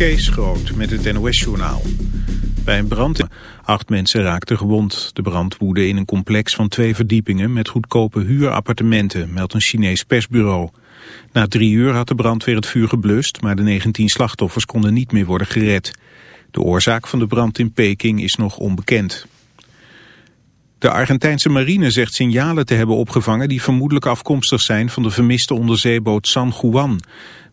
Kees Groot met het NOS-journaal. Bij een brand... Acht mensen raakten gewond. De brand woedde in een complex van twee verdiepingen... met goedkope huurappartementen, meldt een Chinees persbureau. Na drie uur had de brandweer het vuur geblust... maar de 19 slachtoffers konden niet meer worden gered. De oorzaak van de brand in Peking is nog onbekend. De Argentijnse marine zegt signalen te hebben opgevangen... die vermoedelijk afkomstig zijn van de vermiste onderzeeboot San Juan...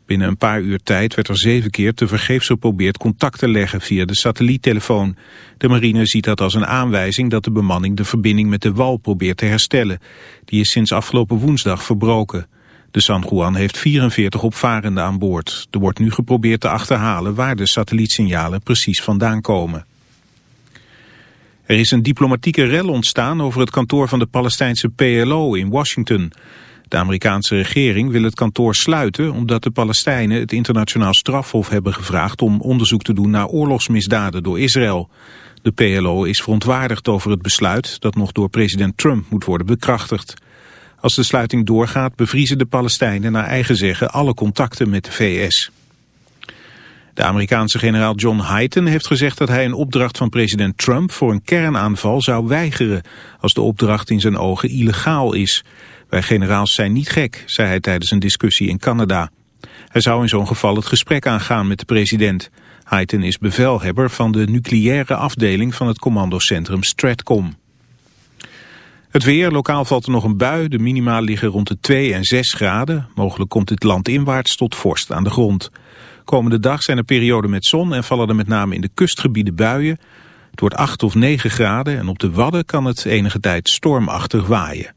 Binnen een paar uur tijd werd er zeven keer tevergeefs geprobeerd contact te leggen via de satelliettelefoon. De marine ziet dat als een aanwijzing dat de bemanning de verbinding met de wal probeert te herstellen. Die is sinds afgelopen woensdag verbroken. De San Juan heeft 44 opvarenden aan boord. Er wordt nu geprobeerd te achterhalen waar de satellietsignalen precies vandaan komen. Er is een diplomatieke rel ontstaan over het kantoor van de Palestijnse PLO in Washington. De Amerikaanse regering wil het kantoor sluiten omdat de Palestijnen het internationaal strafhof hebben gevraagd om onderzoek te doen naar oorlogsmisdaden door Israël. De PLO is verontwaardigd over het besluit dat nog door president Trump moet worden bekrachtigd. Als de sluiting doorgaat bevriezen de Palestijnen naar eigen zeggen alle contacten met de VS. De Amerikaanse generaal John Hyten heeft gezegd dat hij een opdracht van president Trump voor een kernaanval zou weigeren als de opdracht in zijn ogen illegaal is. Wij generaals zijn niet gek, zei hij tijdens een discussie in Canada. Hij zou in zo'n geval het gesprek aangaan met de president. Hayten is bevelhebber van de nucleaire afdeling van het commandocentrum Stratcom. Het weer, lokaal valt er nog een bui. De minima liggen rond de 2 en 6 graden. Mogelijk komt dit land inwaarts tot vorst aan de grond. Komende dag zijn er perioden met zon en vallen er met name in de kustgebieden buien. Het wordt 8 of 9 graden en op de Wadden kan het enige tijd stormachtig waaien.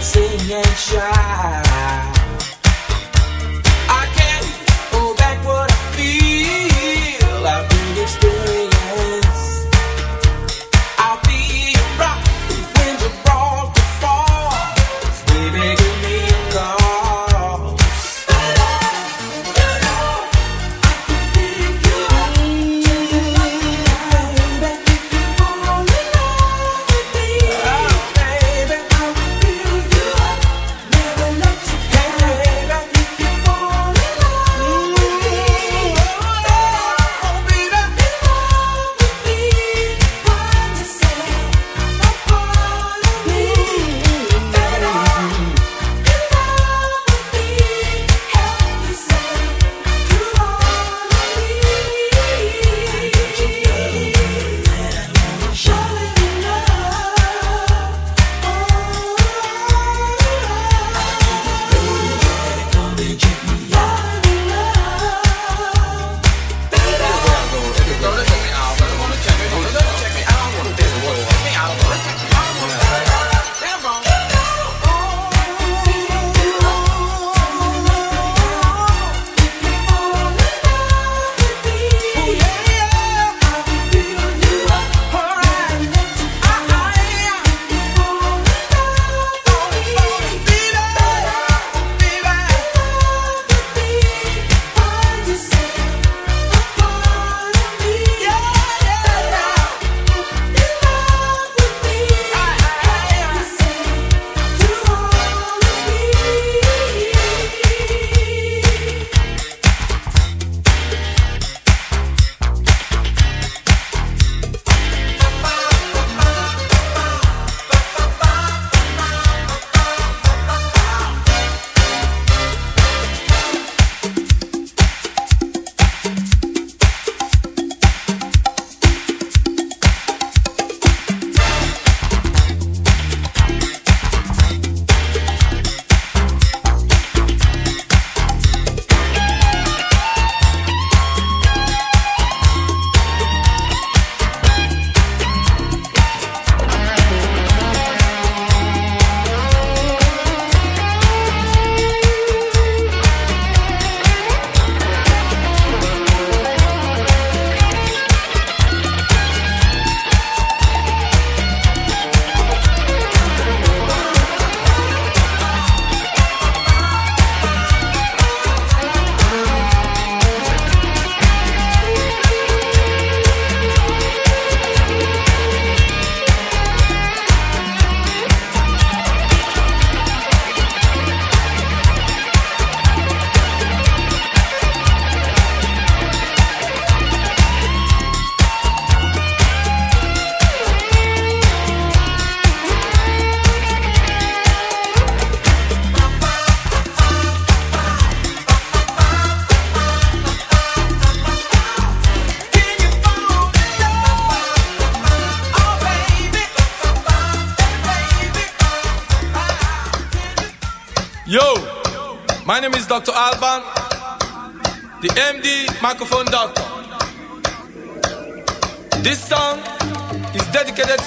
Sing and shout.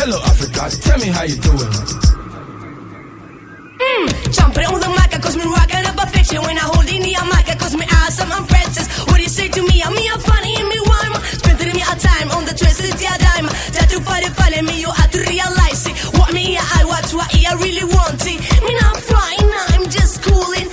Hello, Africa, tell me how you doing. Mm. Jumping on the mic, cause me rockin' up a fiction. When I hold in the mic, cause me awesome, I'm princess. What do you say to me? I'm me, I'm funny, and me rhyme. Spending me a time on the twisted yeah dime. That you find it funny, me, you have to realize it. What me, I watch, what I really want it. Me not flying, I'm just cooling.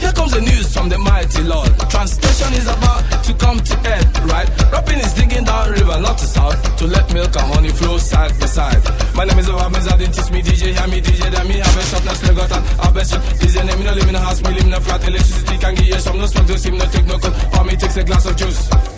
Here comes the news from the mighty Lord. Translation is about to come to end, right? Rapping is digging down river, not to south, to let milk and honey flow side by side. My name is Obama, I didn't teach me DJ, hear me DJ, then me have a shop, now still got an have a shop. DJ name, me no live in a house, me live in a flat, electricity can give you some, no smoke, no steam, no take no cold, or me takes a glass of juice.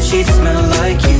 she smell like you.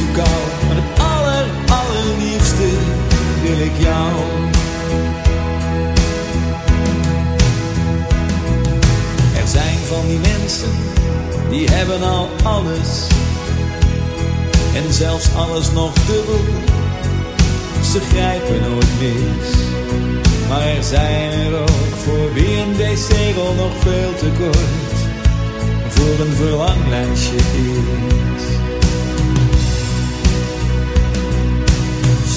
Maar het aller, allerliefste wil ik jou. Er zijn van die mensen, die hebben al alles. En zelfs alles nog dubbel. Ze grijpen nooit mis. Maar er zijn er ook voor wie een deze-regel nog veel te kort. Voor een verlanglijstje is.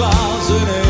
glazen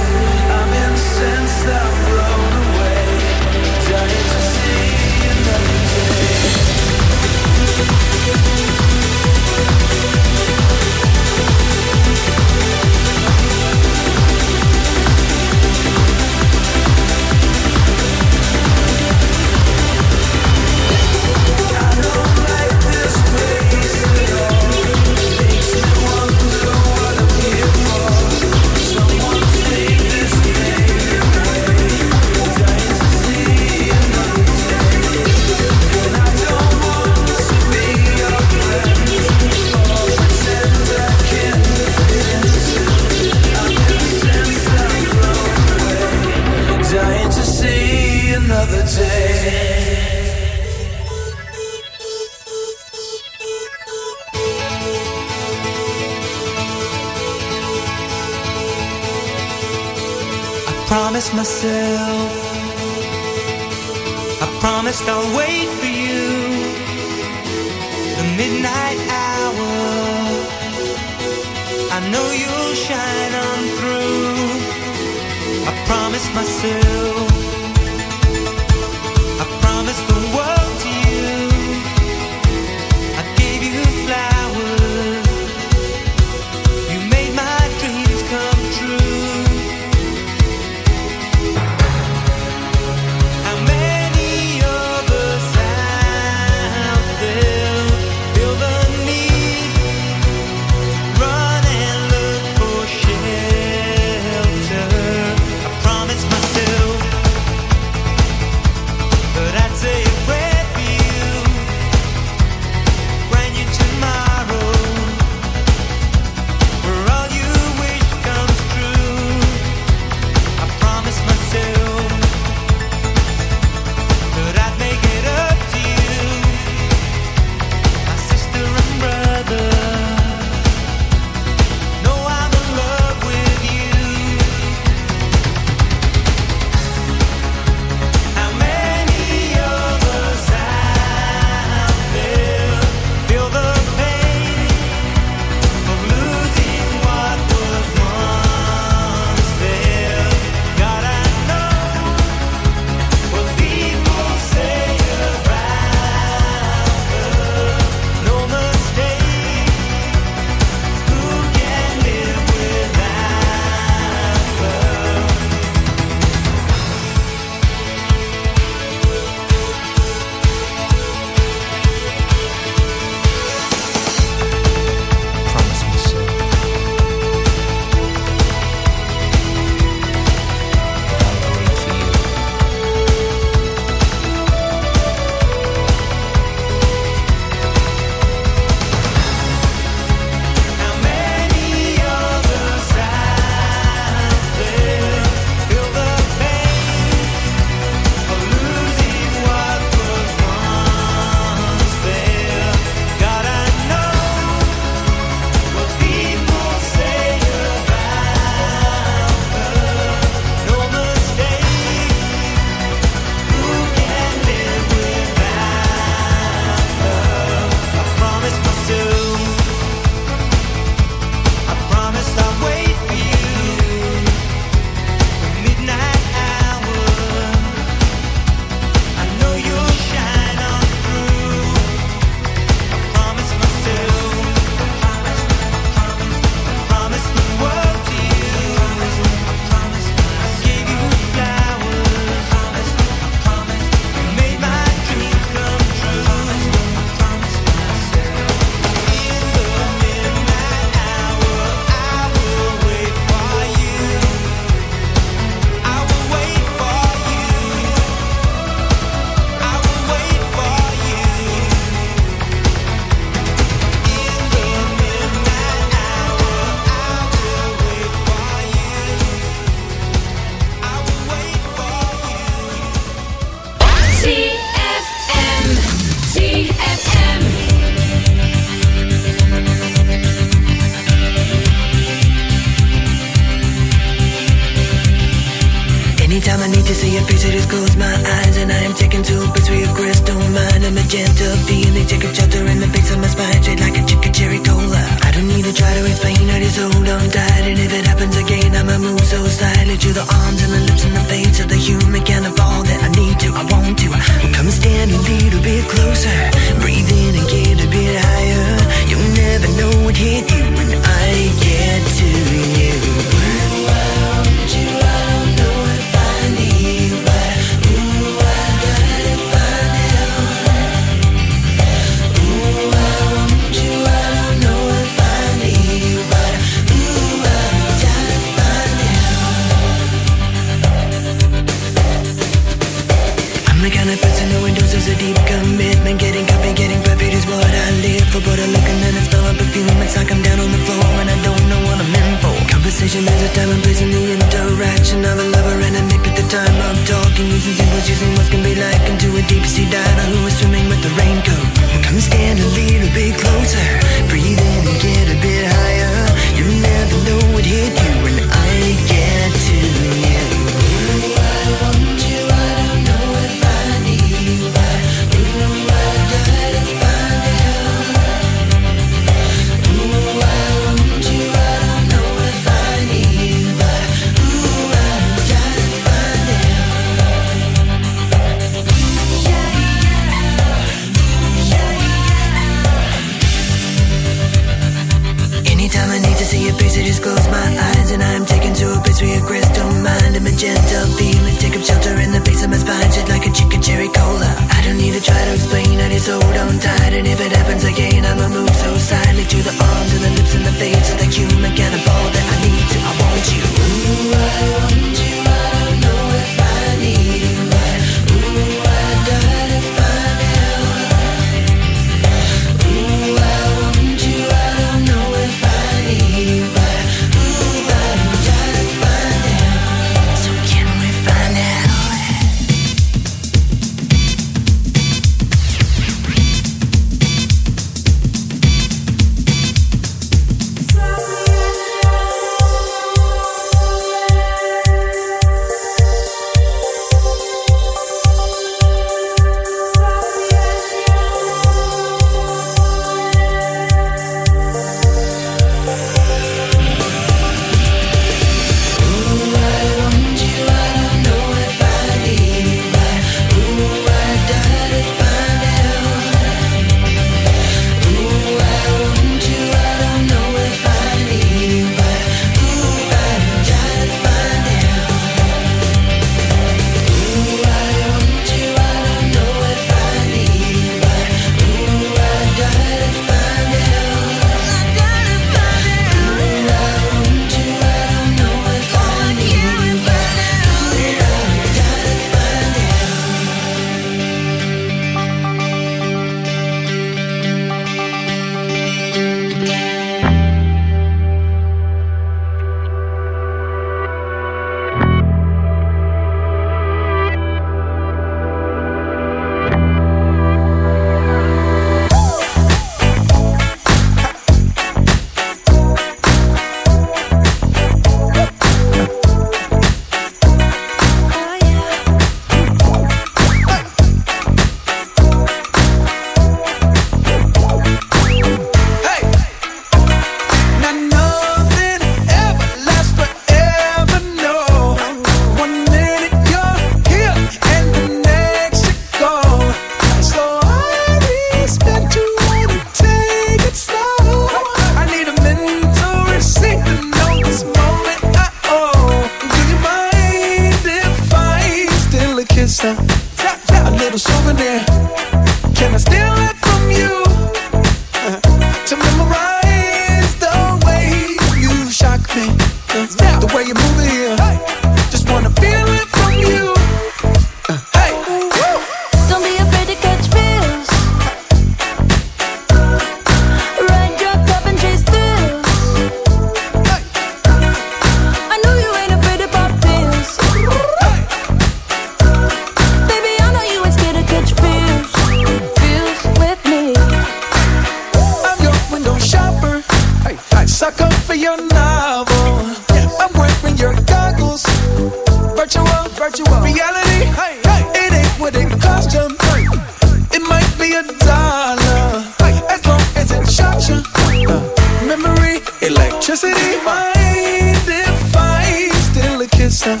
electricity, mind if I steal a kiss? Tap,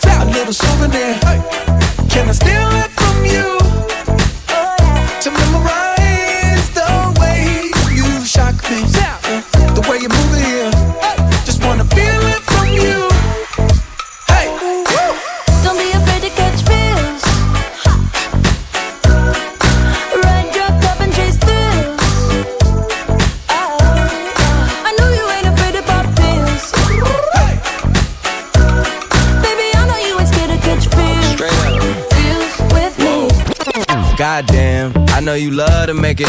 tap, a little souvenir. Hey. You love to make an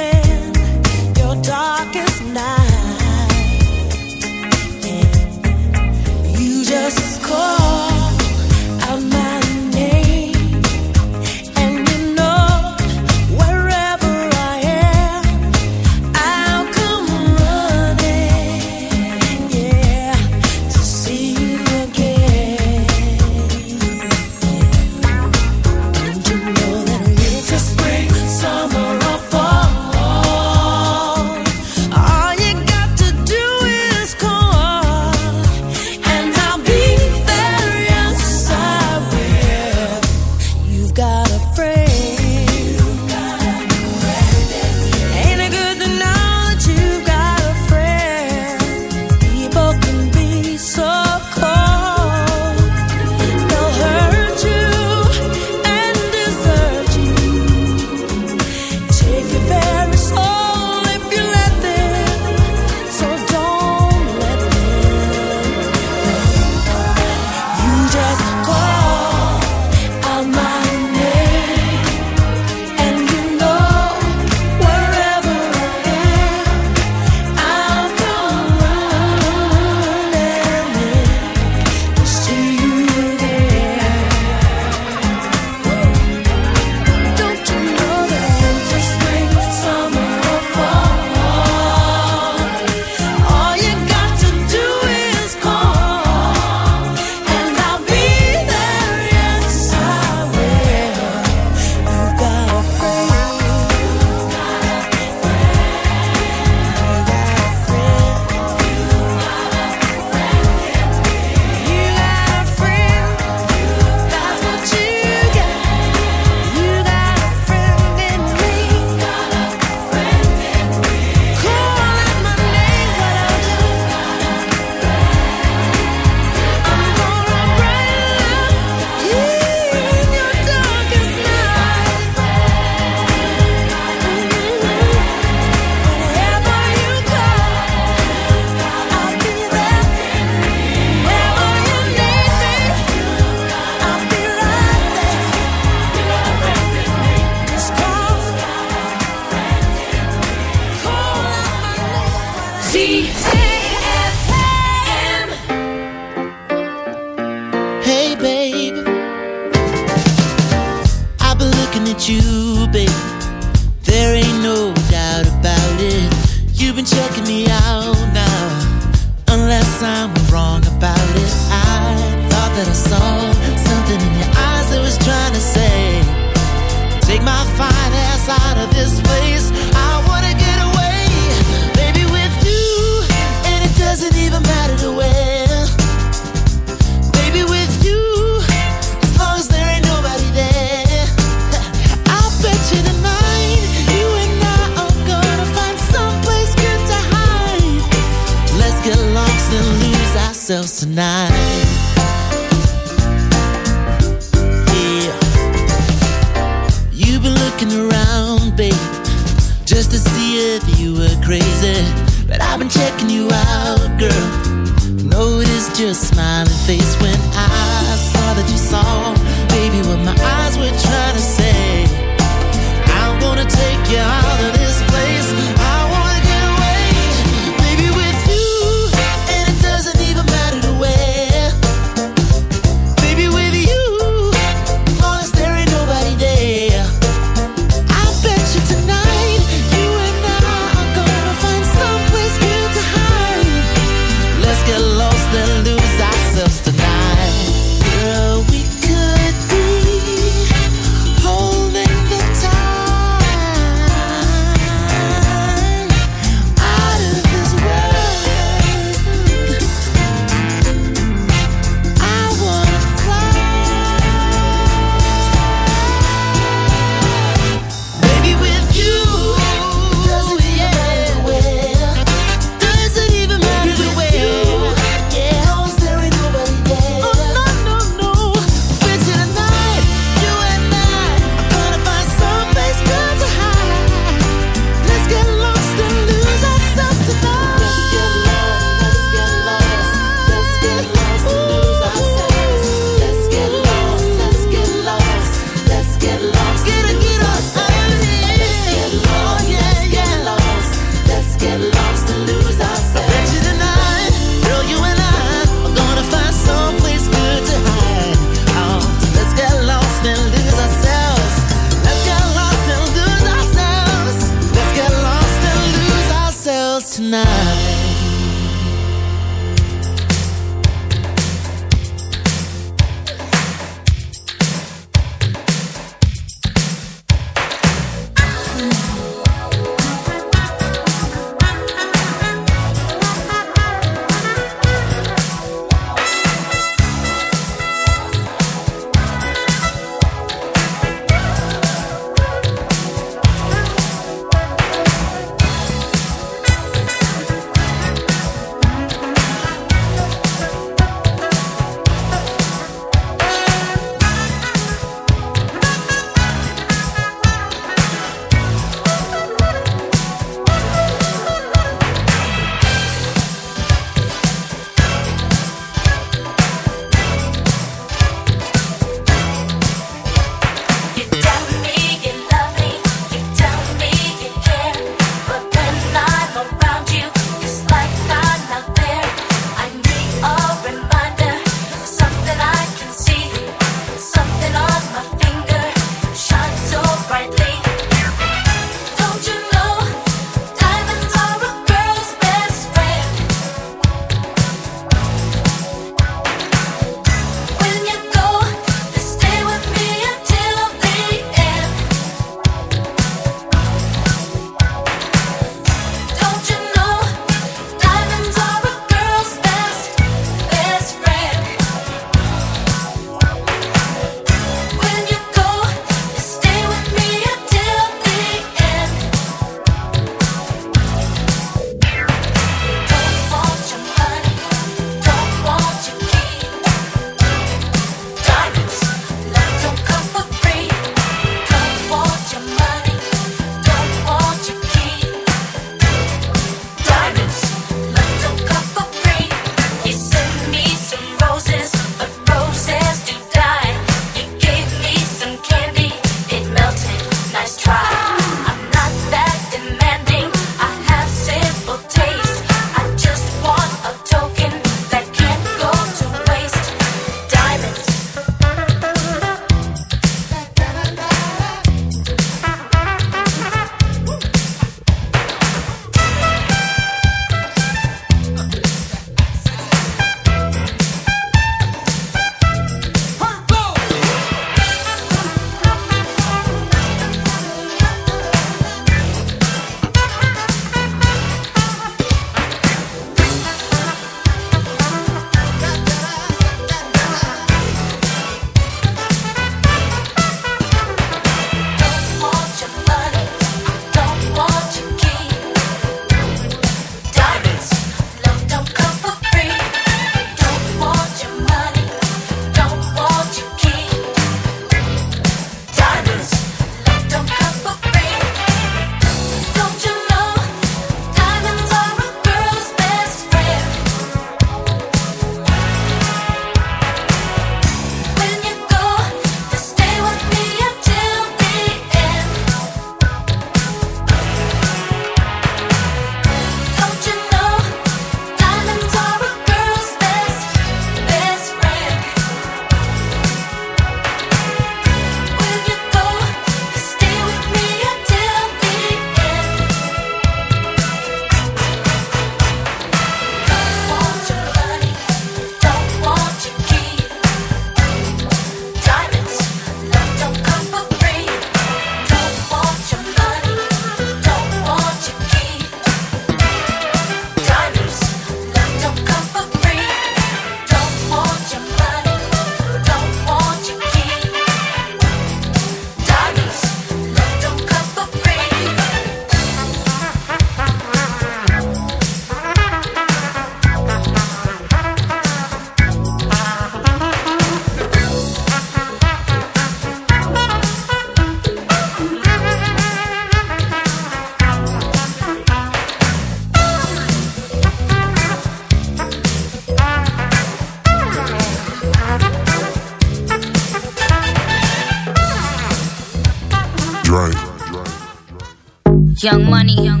Young money, young